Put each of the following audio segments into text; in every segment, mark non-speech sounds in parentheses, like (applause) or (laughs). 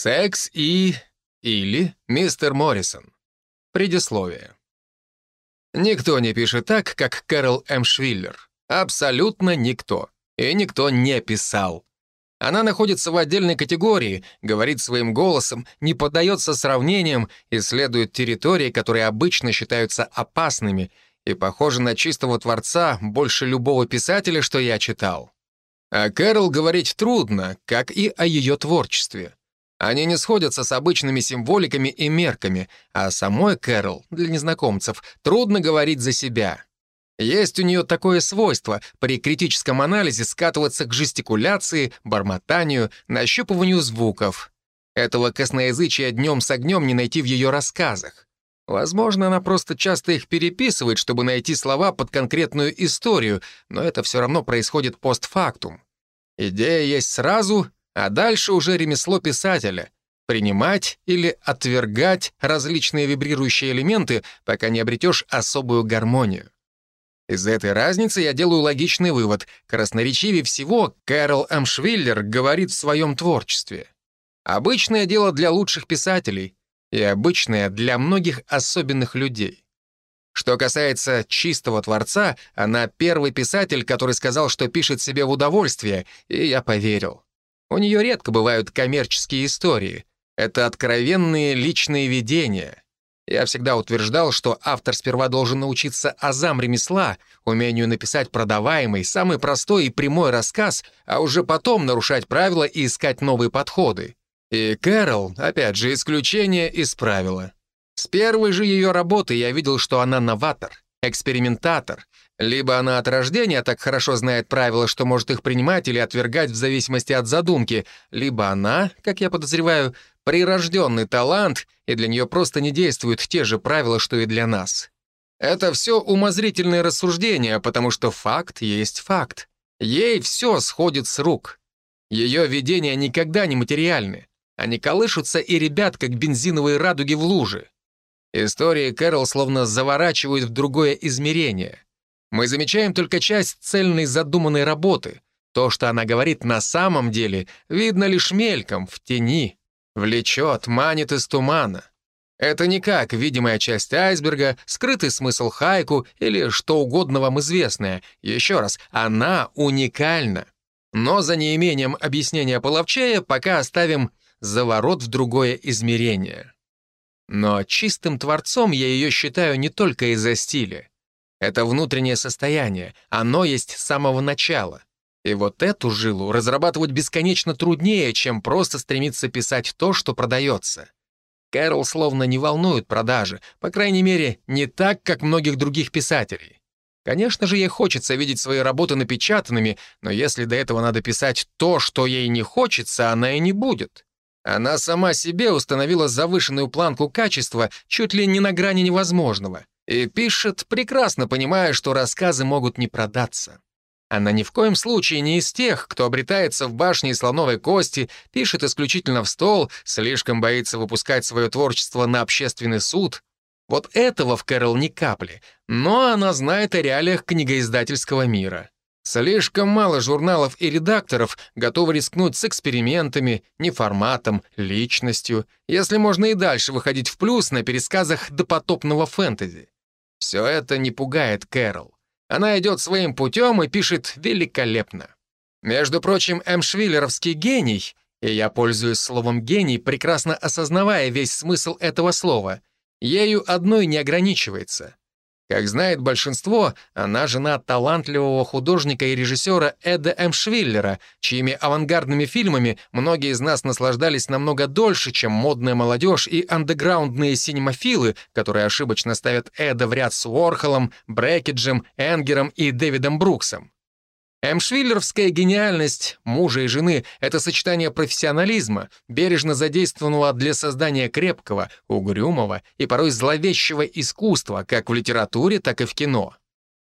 Секс и... или мистер Моррисон. Предисловие. Никто не пишет так, как Кэрол М. Швиллер. Абсолютно никто. И никто не писал. Она находится в отдельной категории, говорит своим голосом, не поддается сравнениям, исследует территории, которые обычно считаются опасными, и похожа на чистого творца больше любого писателя, что я читал. О Кэрол говорить трудно, как и о ее творчестве. Они не сходятся с обычными символиками и мерками, а самой Кэрол, для незнакомцев, трудно говорить за себя. Есть у нее такое свойство при критическом анализе скатываться к жестикуляции, бормотанию, нащупыванию звуков. Этого косноязычия днем с огнем не найти в ее рассказах. Возможно, она просто часто их переписывает, чтобы найти слова под конкретную историю, но это все равно происходит постфактум. Идея есть сразу, а дальше уже ремесло писателя — принимать или отвергать различные вибрирующие элементы, пока не обретешь особую гармонию. Из этой разницы я делаю логичный вывод. Красноречивее всего Кэрол Амшвиллер говорит в своем творчестве. Обычное дело для лучших писателей и обычное для многих особенных людей. Что касается чистого творца, она первый писатель, который сказал, что пишет себе в удовольствие, и я поверил. У нее редко бывают коммерческие истории. Это откровенные личные видения. Я всегда утверждал, что автор сперва должен научиться азам ремесла, умению написать продаваемый, самый простой и прямой рассказ, а уже потом нарушать правила и искать новые подходы. И Кэрол, опять же, исключение из правила. С первой же ее работы я видел, что она новатор, экспериментатор, либо она от рождения так хорошо знает правила, что может их принимать или отвергать в зависимости от задумки, либо она, как я подозреваю, прирожденный талант, и для нее просто не действуют те же правила, что и для нас. Это все умозрительные рассуждения, потому что факт есть факт. Ей все сходит с рук. Ее видения никогда не материальны. Они колышутся и ребят, как бензиновые радуги в луже. Истории Кэрол словно заворачивают в другое измерение — мы замечаем только часть цельной задуманной работы. То, что она говорит на самом деле, видно лишь мельком, в тени. Влечет, манит из тумана. Это не как видимая часть айсберга, скрытый смысл хайку или что угодно вам известное. Еще раз, она уникальна. Но за неимением объяснения половчея пока оставим заворот в другое измерение. Но чистым творцом я ее считаю не только из-за стиля. Это внутреннее состояние, оно есть с самого начала. И вот эту жилу разрабатывать бесконечно труднее, чем просто стремиться писать то, что продается. Кэрол словно не волнует продажи, по крайней мере, не так, как многих других писателей. Конечно же, ей хочется видеть свои работы напечатанными, но если до этого надо писать то, что ей не хочется, она и не будет. Она сама себе установила завышенную планку качества чуть ли не на грани невозможного — и пишет, прекрасно понимая, что рассказы могут не продаться. Она ни в коем случае не из тех, кто обретается в башне слоновой кости, пишет исключительно в стол, слишком боится выпускать свое творчество на общественный суд. Вот этого в Кэрол ни капли, но она знает о реалиях книгоиздательского мира. Слишком мало журналов и редакторов готовы рискнуть с экспериментами, неформатом, личностью, если можно и дальше выходить в плюс на пересказах допотопного фэнтези. Все это не пугает Кэрол. Она идет своим путем и пишет великолепно. Между прочим, М. Швиллеровский гений, и я пользуюсь словом «гений», прекрасно осознавая весь смысл этого слова, ею одной не ограничивается. Как знает большинство, она жена талантливого художника и режиссера Эда М. Швиллера, чьими авангардными фильмами многие из нас наслаждались намного дольше, чем модная молодежь и андеграундные синемофилы, которые ошибочно ставят Эда в ряд с Уорхолом, Брекеджем, Энгером и Дэвидом Бруксом. Эмшвиллеровская гениальность мужа и жены — это сочетание профессионализма, бережно задействованного для создания крепкого, угрюмого и порой зловещего искусства как в литературе, так и в кино.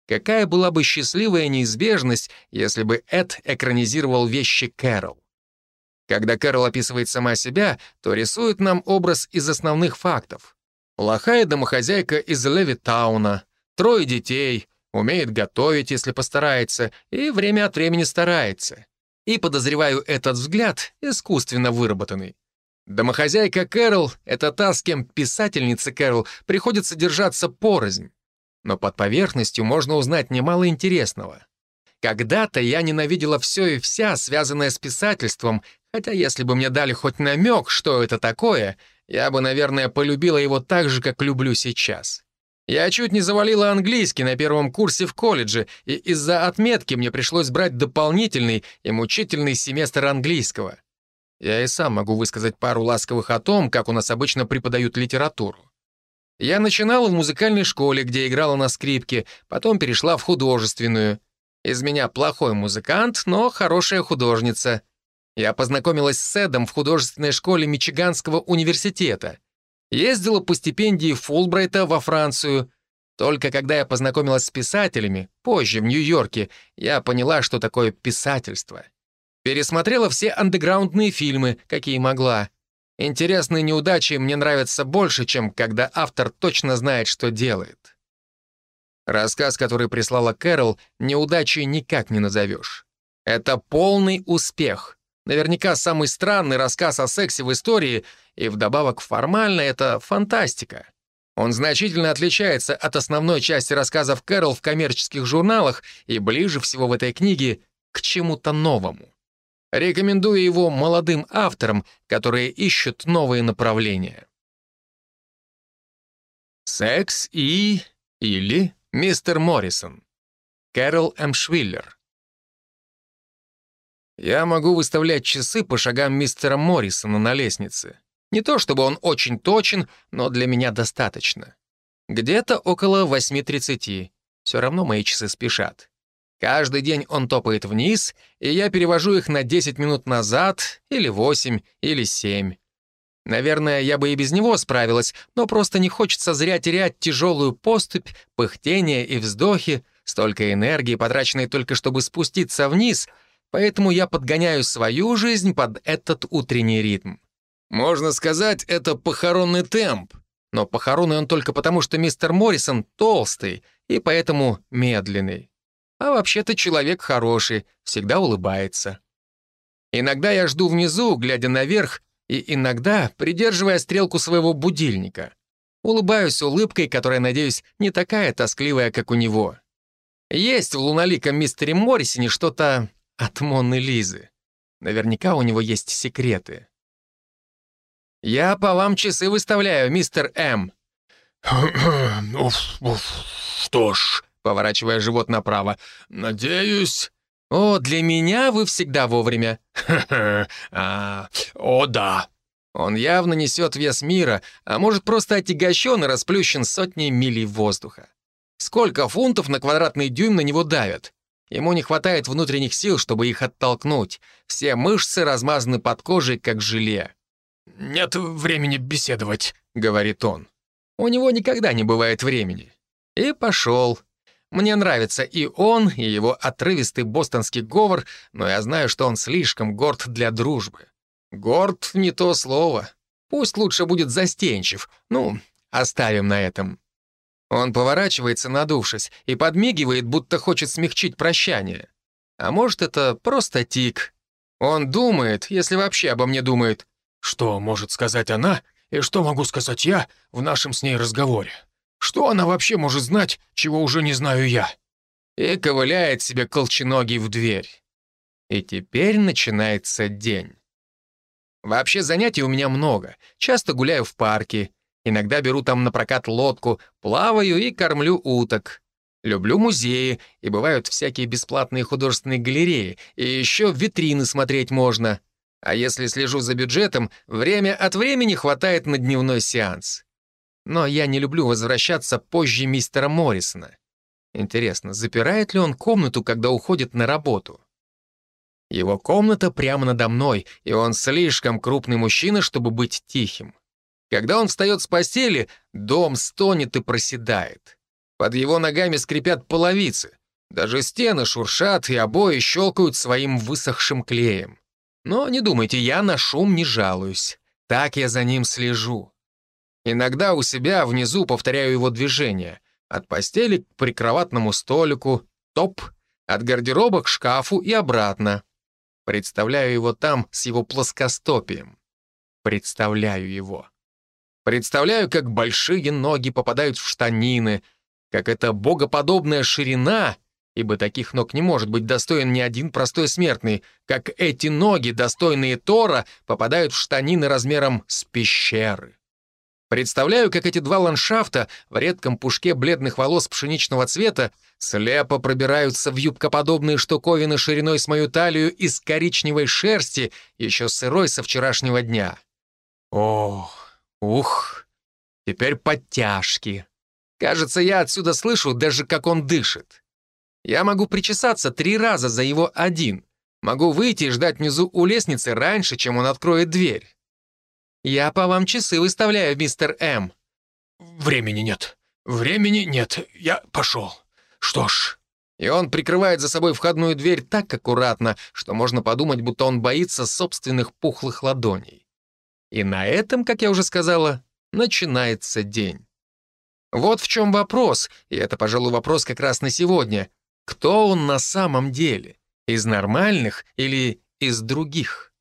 Какая была бы счастливая неизбежность, если бы Эд экранизировал вещи Кэрол? Когда Кэрол описывает сама себя, то рисует нам образ из основных фактов. Плохая домохозяйка из Левитауна, трое детей — умеет готовить, если постарается, и время от времени старается. И, подозреваю, этот взгляд искусственно выработанный. Домохозяйка Кэрол — это та, с кем писательница Кэрол приходится держаться порознь. Но под поверхностью можно узнать немало интересного. Когда-то я ненавидела все и вся, связанное с писательством, хотя если бы мне дали хоть намек, что это такое, я бы, наверное, полюбила его так же, как люблю сейчас. Я чуть не завалила английский на первом курсе в колледже, и из-за отметки мне пришлось брать дополнительный и мучительный семестр английского. Я и сам могу высказать пару ласковых о том, как у нас обычно преподают литературу. Я начинала в музыкальной школе, где играла на скрипке, потом перешла в художественную. Из меня плохой музыкант, но хорошая художница. Я познакомилась с Эдом в художественной школе Мичиганского университета. Ездила по стипендии Фулбрайта во Францию. Только когда я познакомилась с писателями, позже, в Нью-Йорке, я поняла, что такое писательство. Пересмотрела все андеграундные фильмы, какие могла. Интересные неудачи мне нравятся больше, чем когда автор точно знает, что делает. Рассказ, который прислала Кэрол, неудачи никак не назовешь. Это полный успех. Наверняка самый странный рассказ о сексе в истории, и вдобавок формально это фантастика. Он значительно отличается от основной части рассказов Кэрол в коммерческих журналах и ближе всего в этой книге к чему-то новому. Рекомендую его молодым авторам, которые ищут новые направления. Секс и... или мистер Моррисон. Кэрол М. Швиллер. Я могу выставлять часы по шагам мистера Моррисона на лестнице. Не то чтобы он очень точен, но для меня достаточно. Где-то около 8.30. Все равно мои часы спешат. Каждый день он топает вниз, и я перевожу их на 10 минут назад, или 8, или 7. Наверное, я бы и без него справилась, но просто не хочется зря терять тяжелую поступь, пыхтение и вздохи, столько энергии, потраченной только чтобы спуститься вниз, поэтому я подгоняю свою жизнь под этот утренний ритм. Можно сказать, это похоронный темп, но похоронный он только потому, что мистер Моррисон толстый и поэтому медленный. А вообще-то человек хороший, всегда улыбается. Иногда я жду внизу, глядя наверх, и иногда придерживая стрелку своего будильника. Улыбаюсь улыбкой, которая, надеюсь, не такая тоскливая, как у него. Есть в луналиком мистере Моррисоне что-то от Монны Лизы. Наверняка у него есть секреты. «Я по вам часы выставляю, мистер М». (clears throat) «Уф, уф, что ж», поворачивая живот направо. «Надеюсь...» «О, для меня вы всегда вовремя». (laughs) а, «О, да». Он явно несет вес мира, а может просто отягощен и расплющен сотней милей воздуха. Сколько фунтов на квадратный дюйм на него давят? Ему не хватает внутренних сил, чтобы их оттолкнуть. Все мышцы размазаны под кожей, как желе. «Нет времени беседовать», — говорит он. У него никогда не бывает времени. И пошел. Мне нравится и он, и его отрывистый бостонский говор, но я знаю, что он слишком горд для дружбы. Горд — не то слово. Пусть лучше будет застенчив. Ну, оставим на этом. Он поворачивается, надувшись, и подмигивает, будто хочет смягчить прощание. А может, это просто тик. Он думает, если вообще обо мне думает. Что может сказать она, и что могу сказать я в нашем с ней разговоре? Что она вообще может знать, чего уже не знаю я?» И ковыляет себе колченогий в дверь. И теперь начинается день. Вообще занятий у меня много. Часто гуляю в парке. Иногда беру там на прокат лодку, плаваю и кормлю уток. Люблю музеи, и бывают всякие бесплатные художественные галереи, и еще витрины смотреть можно. А если слежу за бюджетом, время от времени хватает на дневной сеанс. Но я не люблю возвращаться позже мистера Моррисона. Интересно, запирает ли он комнату, когда уходит на работу? Его комната прямо надо мной, и он слишком крупный мужчина, чтобы быть тихим. Когда он встает с постели, дом стонет и проседает. Под его ногами скрипят половицы. Даже стены шуршат, и обои щелкают своим высохшим клеем. Но не думайте, я на шум не жалуюсь. Так я за ним слежу. Иногда у себя внизу повторяю его движения. От постели к прикроватному столику, топ, от гардероба к шкафу и обратно. Представляю его там с его плоскостопием. представляю его. Представляю, как большие ноги попадают в штанины, как эта богоподобная ширина, ибо таких ног не может быть достоин ни один простой смертный, как эти ноги, достойные Тора, попадают в штанины размером с пещеры. Представляю, как эти два ландшафта в редком пушке бледных волос пшеничного цвета слепо пробираются в юбкоподобные штуковины шириной с мою талию из коричневой шерсти, еще сырой со вчерашнего дня. Ох, ух, теперь подтяжки. Кажется, я отсюда слышу даже, как он дышит. Я могу причесаться три раза за его один. Могу выйти и ждать внизу у лестницы раньше, чем он откроет дверь. «Я по вам часы выставляю, мистер М». «Времени нет. Времени нет. Я пошел. Что ж...» И он прикрывает за собой входную дверь так аккуратно, что можно подумать, будто он боится собственных пухлых ладоней. И на этом, как я уже сказала, начинается день. Вот в чем вопрос, и это, пожалуй, вопрос как раз на сегодня. Кто он на самом деле? Из нормальных или из других?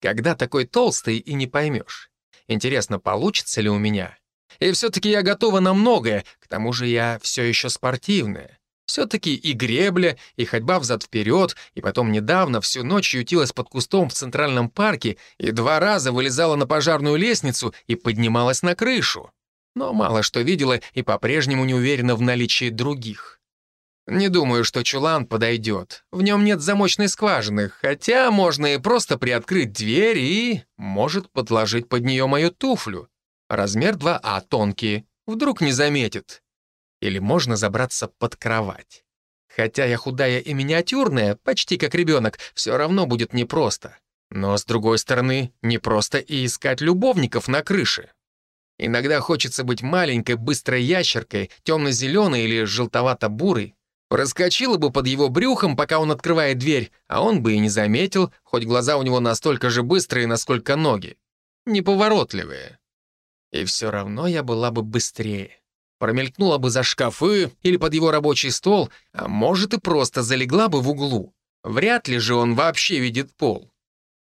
Когда такой толстый и не поймешь. Интересно, получится ли у меня? И все-таки я готова на многое, к тому же я все еще спортивная. Все-таки и гребля, и ходьба взад-вперед, и потом недавно всю ночь ютилась под кустом в Центральном парке и два раза вылезала на пожарную лестницу и поднималась на крышу. Но мало что видела и по-прежнему не уверена в наличии других. Не думаю, что чулан подойдет. В нем нет замочной скважины, хотя можно и просто приоткрыть дверь и, может, подложить под нее мою туфлю. Размер 2А тонкий, вдруг не заметит. Или можно забраться под кровать. Хотя я худая и миниатюрная, почти как ребенок, все равно будет непросто. Но, с другой стороны, непросто и искать любовников на крыше. Иногда хочется быть маленькой, быстрой ящеркой, темно-зеленой или желтовато-бурой, Проскочила бы под его брюхом, пока он открывает дверь, а он бы и не заметил, хоть глаза у него настолько же быстрые, насколько ноги. Неповоротливые. И все равно я была бы быстрее. Промелькнула бы за шкафы или под его рабочий стол, а может и просто залегла бы в углу. Вряд ли же он вообще видит пол.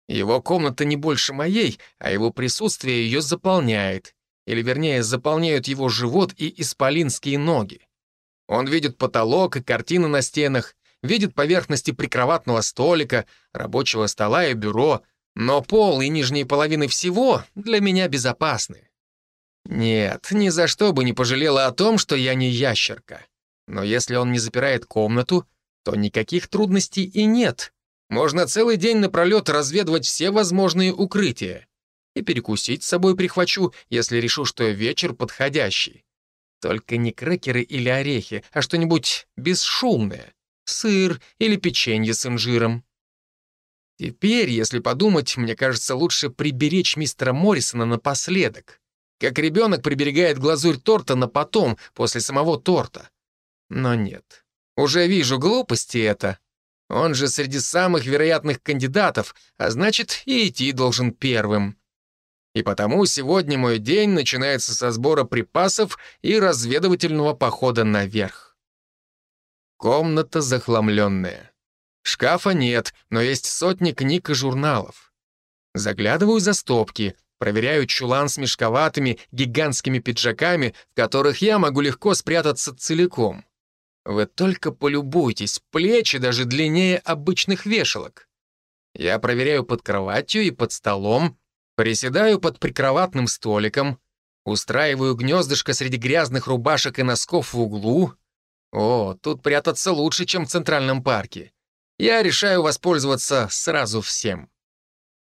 Его комната не больше моей, а его присутствие ее заполняет. Или, вернее, заполняют его живот и исполинские ноги. Он видит потолок и картины на стенах, видит поверхности прикроватного столика, рабочего стола и бюро, но пол и нижние половины всего для меня безопасны. Нет, ни за что бы не пожалела о том, что я не ящерка. Но если он не запирает комнату, то никаких трудностей и нет. Можно целый день напролет разведывать все возможные укрытия. И перекусить с собой прихвачу, если решу, что вечер подходящий. Только не крекеры или орехи, а что-нибудь бесшумное. Сыр или печенье с инжиром. Теперь, если подумать, мне кажется, лучше приберечь мистера Моррисона напоследок. Как ребенок приберегает глазурь торта на потом, после самого торта. Но нет. Уже вижу глупости это. Он же среди самых вероятных кандидатов, а значит, и идти должен первым. И потому сегодня мой день начинается со сбора припасов и разведывательного похода наверх. Комната захламленная. Шкафа нет, но есть сотни книг и журналов. Заглядываю за стопки, проверяю чулан с мешковатыми, гигантскими пиджаками, в которых я могу легко спрятаться целиком. Вы только полюбуйтесь, плечи даже длиннее обычных вешалок. Я проверяю под кроватью и под столом, Приседаю под прикроватным столиком, устраиваю гнездышко среди грязных рубашек и носков в углу. О, тут прятаться лучше, чем в Центральном парке. Я решаю воспользоваться сразу всем.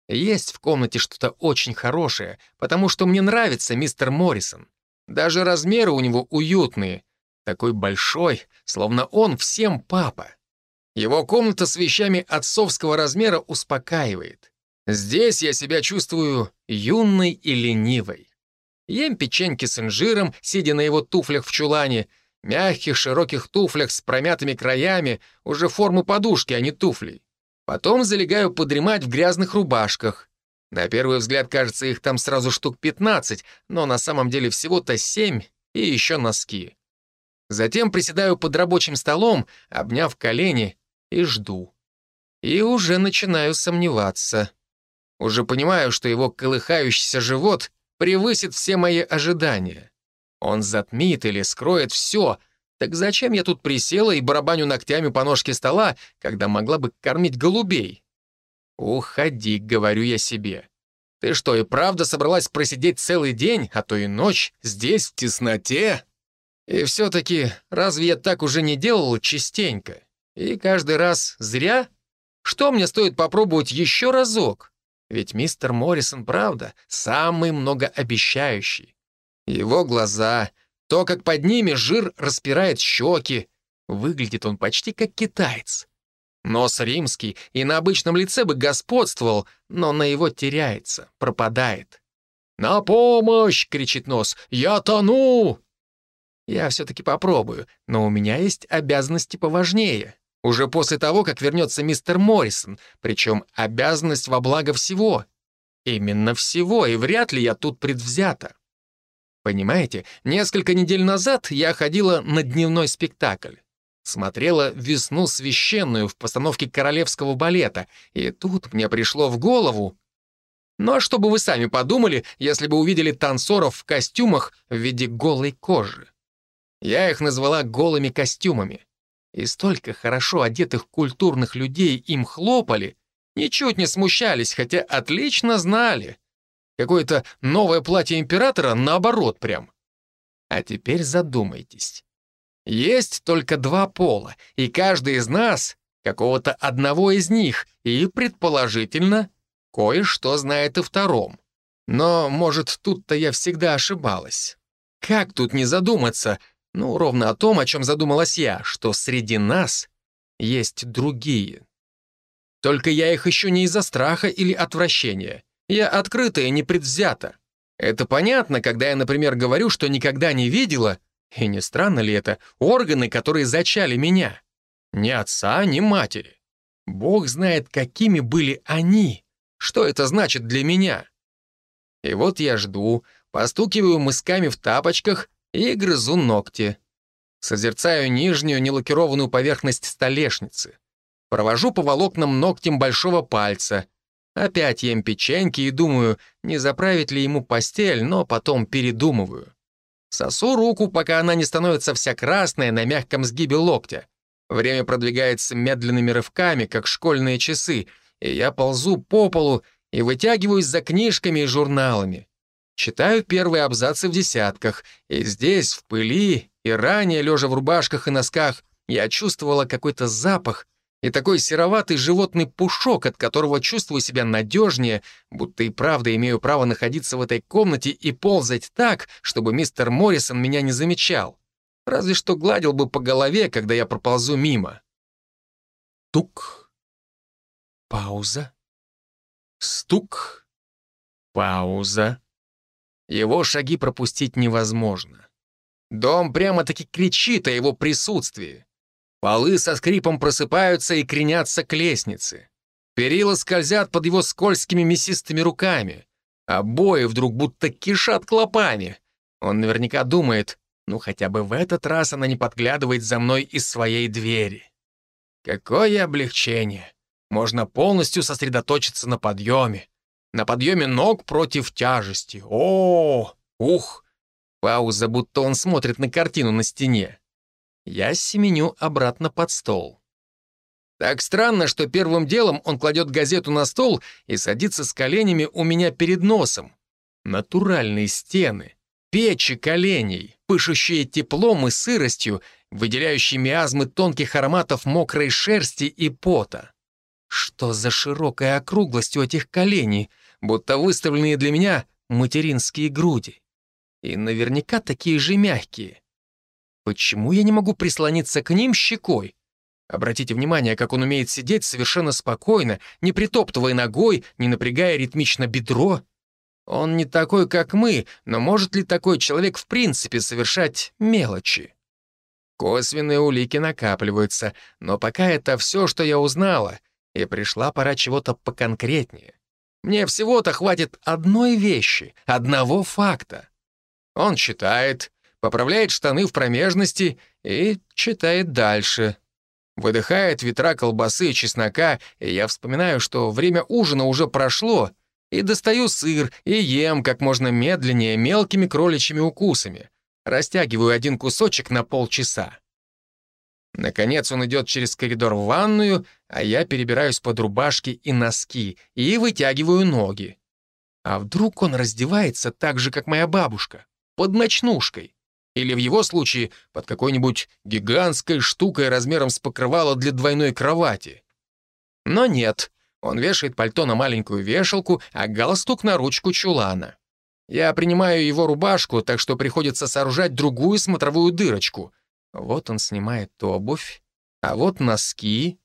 Есть в комнате что-то очень хорошее, потому что мне нравится мистер Моррисон. Даже размеры у него уютные. Такой большой, словно он всем папа. Его комната с вещами отцовского размера успокаивает. Здесь я себя чувствую юной и ленивой. Ем печеньки с инжиром, сидя на его туфлях в чулане, мягких широких туфлях с промятыми краями, уже формы подушки, а не туфлей. Потом залегаю подремать в грязных рубашках. На первый взгляд кажется, их там сразу штук 15, но на самом деле всего-то 7 и еще носки. Затем приседаю под рабочим столом, обняв колени, и жду. И уже начинаю сомневаться. Уже понимаю, что его колыхающийся живот превысит все мои ожидания. Он затмит или скроет все. Так зачем я тут присела и барабаню ногтями по ножке стола, когда могла бы кормить голубей? «Уходи», — говорю я себе. «Ты что, и правда собралась просидеть целый день, а то и ночь, здесь, в тесноте?» И все-таки, разве я так уже не делал частенько? И каждый раз зря? Что мне стоит попробовать еще разок? Ведь мистер Моррисон, правда, самый многообещающий. Его глаза, то, как под ними жир распирает щеки. Выглядит он почти как китаец. Нос римский и на обычном лице бы господствовал, но на его теряется, пропадает. «На помощь!» — кричит нос. «Я тону!» Я все-таки попробую, но у меня есть обязанности поважнее. Уже после того, как вернется мистер Моррисон, причем обязанность во благо всего. Именно всего, и вряд ли я тут предвзята. Понимаете, несколько недель назад я ходила на дневной спектакль. Смотрела «Весну священную» в постановке королевского балета, и тут мне пришло в голову... Ну а что бы вы сами подумали, если бы увидели танцоров в костюмах в виде голой кожи? Я их назвала голыми костюмами. И столько хорошо одетых культурных людей им хлопали, ничуть не смущались, хотя отлично знали. Какое-то новое платье императора наоборот прям. А теперь задумайтесь. Есть только два пола, и каждый из нас какого-то одного из них, и, предположительно, кое-что знает о втором. Но, может, тут-то я всегда ошибалась. Как тут не задуматься, ну, ровно о том, о чем задумалась я, что среди нас есть другие. Только я их еще не из-за страха или отвращения. Я открыта и непредвзята. Это понятно, когда я, например, говорю, что никогда не видела, и не странно ли это, органы, которые зачали меня. Ни отца, ни матери. Бог знает, какими были они. Что это значит для меня? И вот я жду, постукиваю мысками в тапочках и грызу ногти. Созерцаю нижнюю нелакированную поверхность столешницы. Провожу по волокнам ногтем большого пальца. Опять ем печеньки и думаю, не заправить ли ему постель, но потом передумываю. Сосу руку, пока она не становится вся красная на мягком сгибе локтя. Время продвигается медленными рывками, как школьные часы, и я ползу по полу и вытягиваюсь за книжками и журналами. Читаю первые абзацы в десятках, и здесь, в пыли, и ранее, лежа в рубашках и носках, я чувствовала какой-то запах и такой сероватый животный пушок, от которого чувствую себя надежнее, будто и правда имею право находиться в этой комнате и ползать так, чтобы мистер Моррисон меня не замечал. Разве что гладил бы по голове, когда я проползу мимо. Тук. Пауза. Стук. Пауза. Его шаги пропустить невозможно. Дом прямо-таки кричит о его присутствии. Полы со скрипом просыпаются и кренятся к лестнице. Перила скользят под его скользкими мясистыми руками. Обои вдруг будто кишат клопами. Он наверняка думает, ну хотя бы в этот раз она не подглядывает за мной из своей двери. Какое облегчение! Можно полностью сосредоточиться на подъеме на подъеме ног против тяжести. О, ух! Пауза, будто он смотрит на картину на стене. Я семеню обратно под стол. Так странно, что первым делом он кладет газету на стол и садится с коленями у меня перед носом. Натуральные стены, печи коленей, пышущие теплом и сыростью, выделяющие миазмы тонких ароматов мокрой шерсти и пота. Что за широкая округлость у этих коленей, будто выставленные для меня материнские груди. И наверняка такие же мягкие. Почему я не могу прислониться к ним щекой? Обратите внимание, как он умеет сидеть совершенно спокойно, не притоптывая ногой, не напрягая ритмично бедро. Он не такой, как мы, но может ли такой человек в принципе совершать мелочи? Косвенные улики накапливаются, но пока это все, что я узнала, и пришла пора чего-то поконкретнее. Мне всего-то хватит одной вещи, одного факта. Он читает, поправляет штаны в промежности и читает дальше. Выдыхает ветра колбасы и чеснока, и я вспоминаю, что время ужина уже прошло, И достаю сыр и ем как можно медленнее мелкими кроличьими укусами. Растягиваю один кусочек на полчаса. Наконец он идет через коридор в ванную, а я перебираюсь под рубашки и носки и вытягиваю ноги. А вдруг он раздевается так же, как моя бабушка, под ночнушкой? Или в его случае под какой-нибудь гигантской штукой размером с покрывало для двойной кровати? Но нет, он вешает пальто на маленькую вешалку, а галстук на ручку чулана. Я принимаю его рубашку, так что приходится сооружать другую смотровую дырочку. Вот он снимает обувь, а вот носки.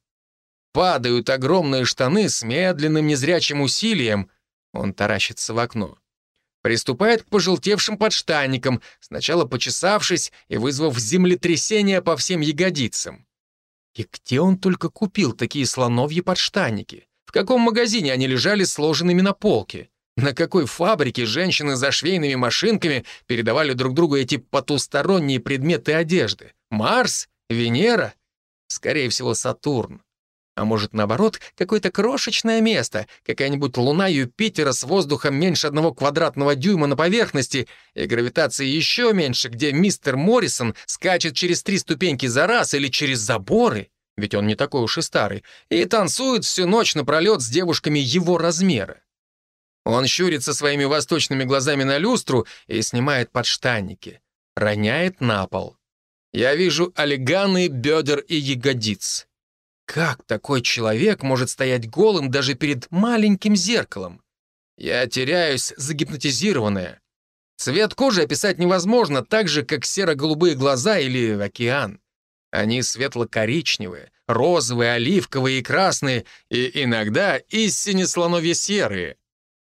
Падают огромные штаны с медленным незрячим усилием. Он таращится в окно. Приступает к пожелтевшим подштанникам, сначала почесавшись и вызвав землетрясение по всем ягодицам. И где он только купил такие слоновьи подштанники? В каком магазине они лежали сложенными на полке? На какой фабрике женщины за швейными машинками передавали друг другу эти потусторонние предметы одежды? Марс? Венера? Скорее всего, Сатурн. А может, наоборот, какое-то крошечное место, какая-нибудь луна Юпитера с воздухом меньше одного квадратного дюйма на поверхности и гравитацией еще меньше, где мистер Моррисон скачет через три ступеньки за раз или через заборы, ведь он не такой уж и старый, и танцует всю ночь напролет с девушками его размера. Он щурится своими восточными глазами на люстру и снимает подштанники. Роняет на пол. Я вижу олиганы, бедер и ягодиц. Как такой человек может стоять голым даже перед маленьким зеркалом? Я теряюсь, загипнотизированная. Цвет кожи описать невозможно, так же, как серо-голубые глаза или океан. Они светло-коричневые, розовые, оливковые и красные, и иногда истинно слоновье-серые.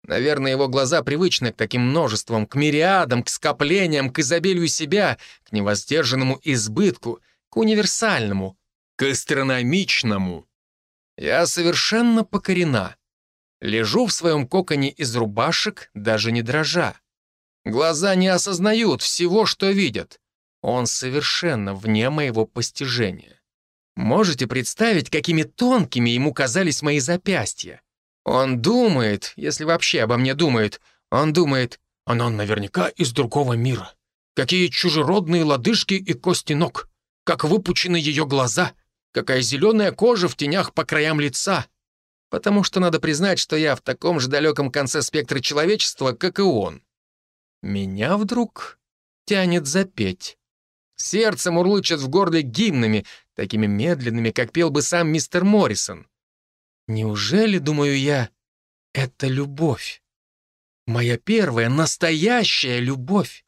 Наверное, его глаза привычны к таким множествам, к мириадам, к скоплениям, к изобилию себя, к невоздержанному избытку, к универсальному, к астрономичному. Я совершенно покорена. Лежу в своем коконе из рубашек, даже не дрожа. Глаза не осознают всего, что видят. Он совершенно вне моего постижения. Можете представить, какими тонкими ему казались мои запястья? Он думает, если вообще обо мне думает, он думает, она наверняка из другого мира. Какие чужеродные лодыжки и кости ног. Как выпучены ее глаза. Какая зеленая кожа в тенях по краям лица. Потому что надо признать, что я в таком же далеком конце спектра человечества, как и он. Меня вдруг тянет запеть. Сердце мурлычет в горле гимнами, такими медленными, как пел бы сам мистер Моррисон. Неужели, думаю я, это любовь? Моя первая, настоящая любовь.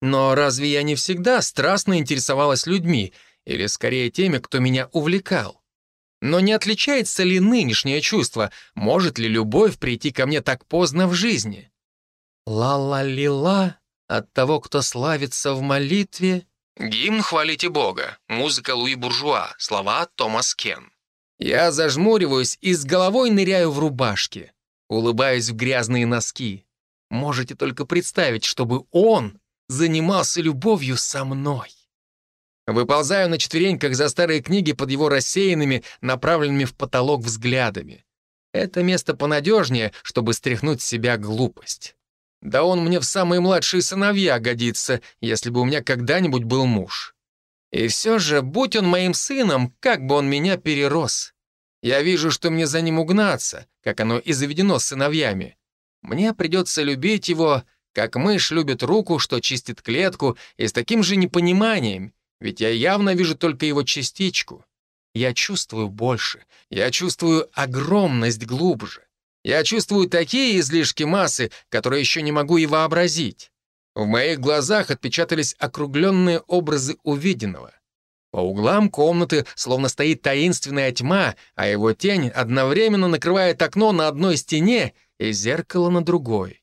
Но разве я не всегда страстно интересовалась людьми, или скорее теми, кто меня увлекал? Но не отличается ли нынешнее чувство? Может ли любовь прийти ко мне так поздно в жизни? Ла-ла-ли-ла от того, кто славится в молитве. Гимн «Хвалите Бога», музыка Луи Буржуа, слова Томас Кен. Я зажмуриваюсь и с головой ныряю в рубашке. Улыбаюсь в грязные носки. Можете только представить, чтобы он занимался любовью со мной. Выползаю на четвереньках за старые книги под его рассеянными, направленными в потолок взглядами. Это место понадежнее, чтобы стряхнуть с себя глупость. Да он мне в самые младшие сыновья годится, если бы у меня когда-нибудь был муж. И все же, будь он моим сыном, как бы он меня перерос. Я вижу, что мне за ним угнаться, как оно и заведено с сыновьями. Мне придется любить его, как мышь любит руку, что чистит клетку, и с таким же непониманием, ведь я явно вижу только его частичку. Я чувствую больше, я чувствую огромность глубже. Я чувствую такие излишки массы, которые еще не могу и вообразить. В моих глазах отпечатались округленные образы увиденного. По углам комнаты словно стоит таинственная тьма, а его тень одновременно накрывает окно на одной стене и зеркало на другой.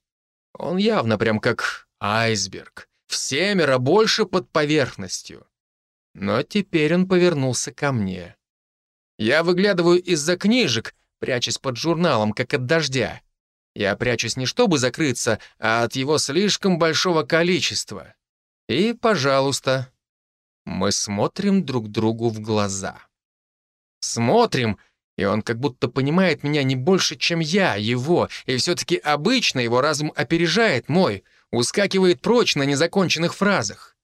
Он явно прям как айсберг, в больше под поверхностью. Но теперь он повернулся ко мне. Я выглядываю из-за книжек, прячась под журналом, как от дождя. Я прячусь не чтобы закрыться, а от его слишком большого количества. И, пожалуйста, мы смотрим друг другу в глаза. Смотрим И он как будто понимает меня не больше, чем я, его, и все-таки обычно его разум опережает мой, ускакивает прочь на незаконченных фразах.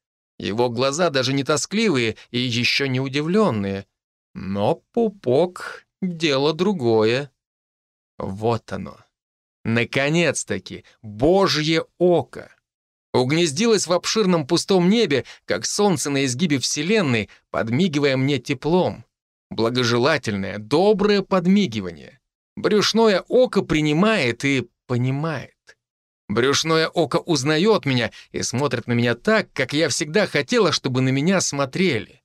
Его глаза даже не тоскливые и еще не удивленные. Но пупок — дело другое. Вот оно. Наконец-таки, Божье око. Угнездилось в обширном пустом небе, как солнце на изгибе Вселенной, подмигивая мне теплом. Благожелательное, доброе подмигивание. Брюшное око принимает и понимает. Брюшное око узнает меня и смотрит на меня так, как я всегда хотела, чтобы на меня смотрели.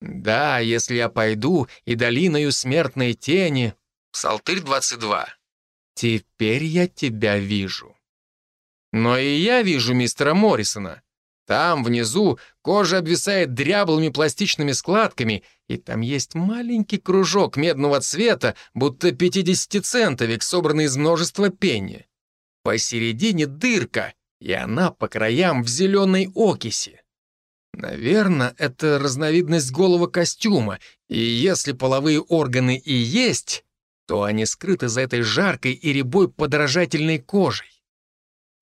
Да, если я пойду и долиною смертной тени... Псалтырь 22. Теперь я тебя вижу. Но и я вижу мистера Моррисона. Там, внизу, кожа обвисает дряблыми пластичными складками, и там есть маленький кружок медного цвета, будто 50-центовик, собранный из множества пенни. Посередине дырка, и она по краям в зеленой окиси. Наверное, это разновидность голого костюма, и если половые органы и есть, то они скрыты за этой жаркой и рябой подражательной кожей.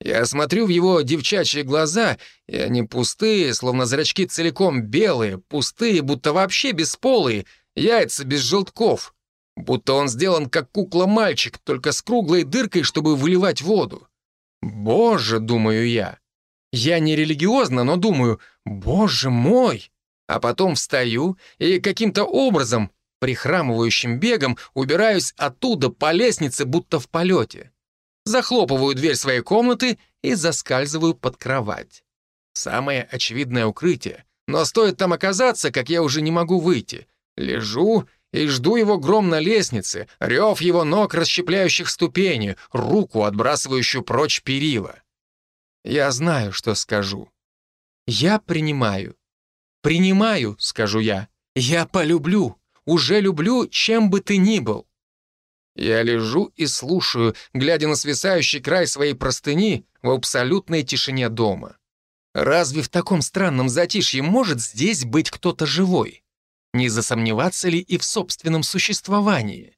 Я смотрю в его девчачьи глаза, и они пустые, словно зрачки целиком белые, пустые, будто вообще бесполые, яйца без желтков. Будто он сделан как кукла-мальчик, только с круглой дыркой, чтобы выливать воду. Боже, думаю я. Я не религиозно, но думаю, боже мой. А потом встаю и каким-то образом, прихрамывающим бегом, убираюсь оттуда по лестнице, будто в полете захлопываю дверь своей комнаты и заскальзываю под кровать. Самое очевидное укрытие, но стоит там оказаться, как я уже не могу выйти. Лежу и жду его гром на лестнице, рев его ног, расщепляющих ступени, руку, отбрасывающую прочь перила. Я знаю, что скажу. Я принимаю. Принимаю, скажу я. Я полюблю. Уже люблю, чем бы ты ни был. Я лежу и слушаю, глядя на свисающий край своей простыни в абсолютной тишине дома. Разве в таком странном затишье может здесь быть кто-то живой? Не засомневаться ли и в собственном существовании?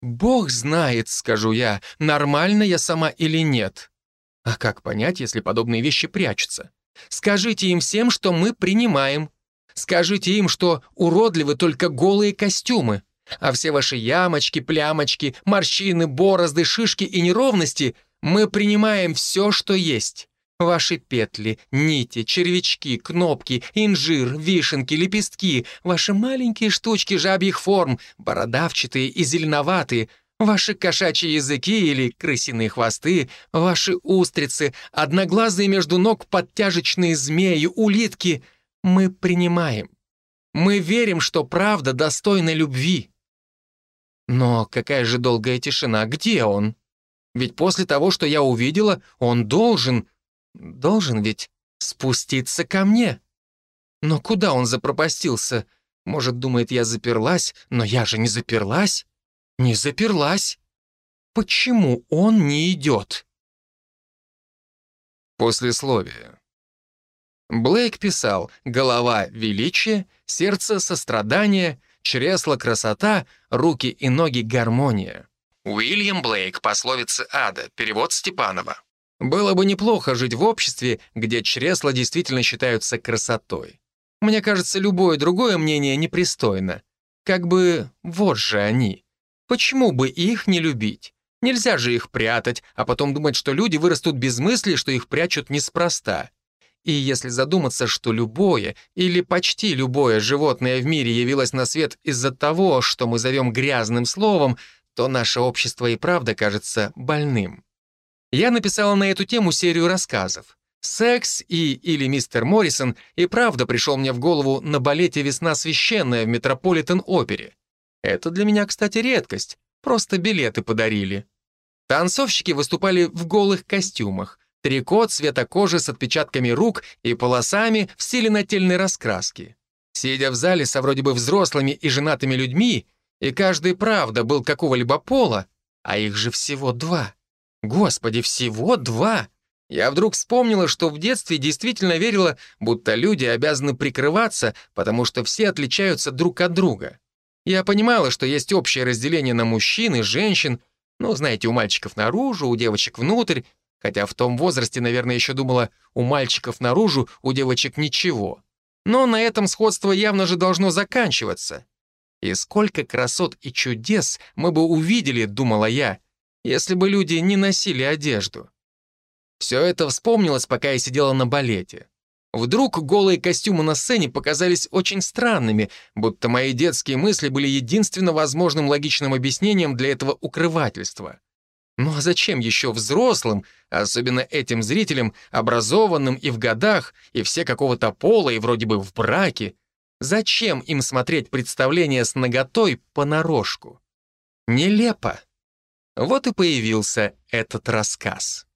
«Бог знает», — скажу я, нормально я сама или нет. А как понять, если подобные вещи прячутся? Скажите им всем, что мы принимаем. Скажите им, что уродливы только голые костюмы, а все ваши ямочки, плямочки, морщины, борозды, шишки и неровности мы принимаем все, что есть. Ваши петли, нити, червячки, кнопки, инжир, вишенки, лепестки, ваши маленькие штучки жабьих форм, бородавчатые и зеленоватые, ваши кошачьи языки или крысиные хвосты, ваши устрицы, одноглазые между ног подтяжечные змеи, улитки — мы принимаем. Мы верим, что правда достойна любви. Но какая же долгая тишина, где он? Ведь после того, что я увидела, он должен... Должен ведь спуститься ко мне. Но куда он запропастился? Может, думает, я заперлась, но я же не заперлась. Не заперлась. Почему он не идет? Послесловие. Блейк писал «Голова — величие, сердце — сострадание, чресло — красота, руки и ноги — гармония. Уильям Блейк, пословицы ада, перевод Степанова. Было бы неплохо жить в обществе, где чресла действительно считаются красотой. Мне кажется, любое другое мнение непристойно. Как бы вот же они. Почему бы их не любить? Нельзя же их прятать, а потом думать, что люди вырастут без мысли, что их прячут неспроста. И если задуматься, что любое или почти любое животное в мире явилось на свет из-за того, что мы зовем грязным словом, то наше общество и правда кажется больным. Я написала на эту тему серию рассказов. «Секс» и «Или мистер Моррисон» и правда пришел мне в голову на балете «Весна священная» в Метрополитен-опере. Это для меня, кстати, редкость. Просто билеты подарили. Танцовщики выступали в голых костюмах. Трико цвета кожи с отпечатками рук и полосами в стиле нательной раскраски. Сидя в зале со вроде бы взрослыми и женатыми людьми, и каждый правда был какого-либо пола, а их же всего два. Господи, всего два! Я вдруг вспомнила, что в детстве действительно верила, будто люди обязаны прикрываться, потому что все отличаются друг от друга. Я понимала, что есть общее разделение на мужчин и женщин, ну, знаете, у мальчиков наружу, у девочек внутрь, хотя в том возрасте, наверное, еще думала, у мальчиков наружу, у девочек ничего. Но на этом сходство явно же должно заканчиваться. И сколько красот и чудес мы бы увидели, думала я, если бы люди не носили одежду. Все это вспомнилось, пока я сидела на балете. Вдруг голые костюмы на сцене показались очень странными, будто мои детские мысли были единственно возможным логичным объяснением для этого укрывательства. Ну а зачем еще взрослым, особенно этим зрителям, образованным и в годах, и все какого-то пола, и вроде бы в браке, зачем им смотреть представление с наготой понарошку? Нелепо. Вот и появился этот рассказ.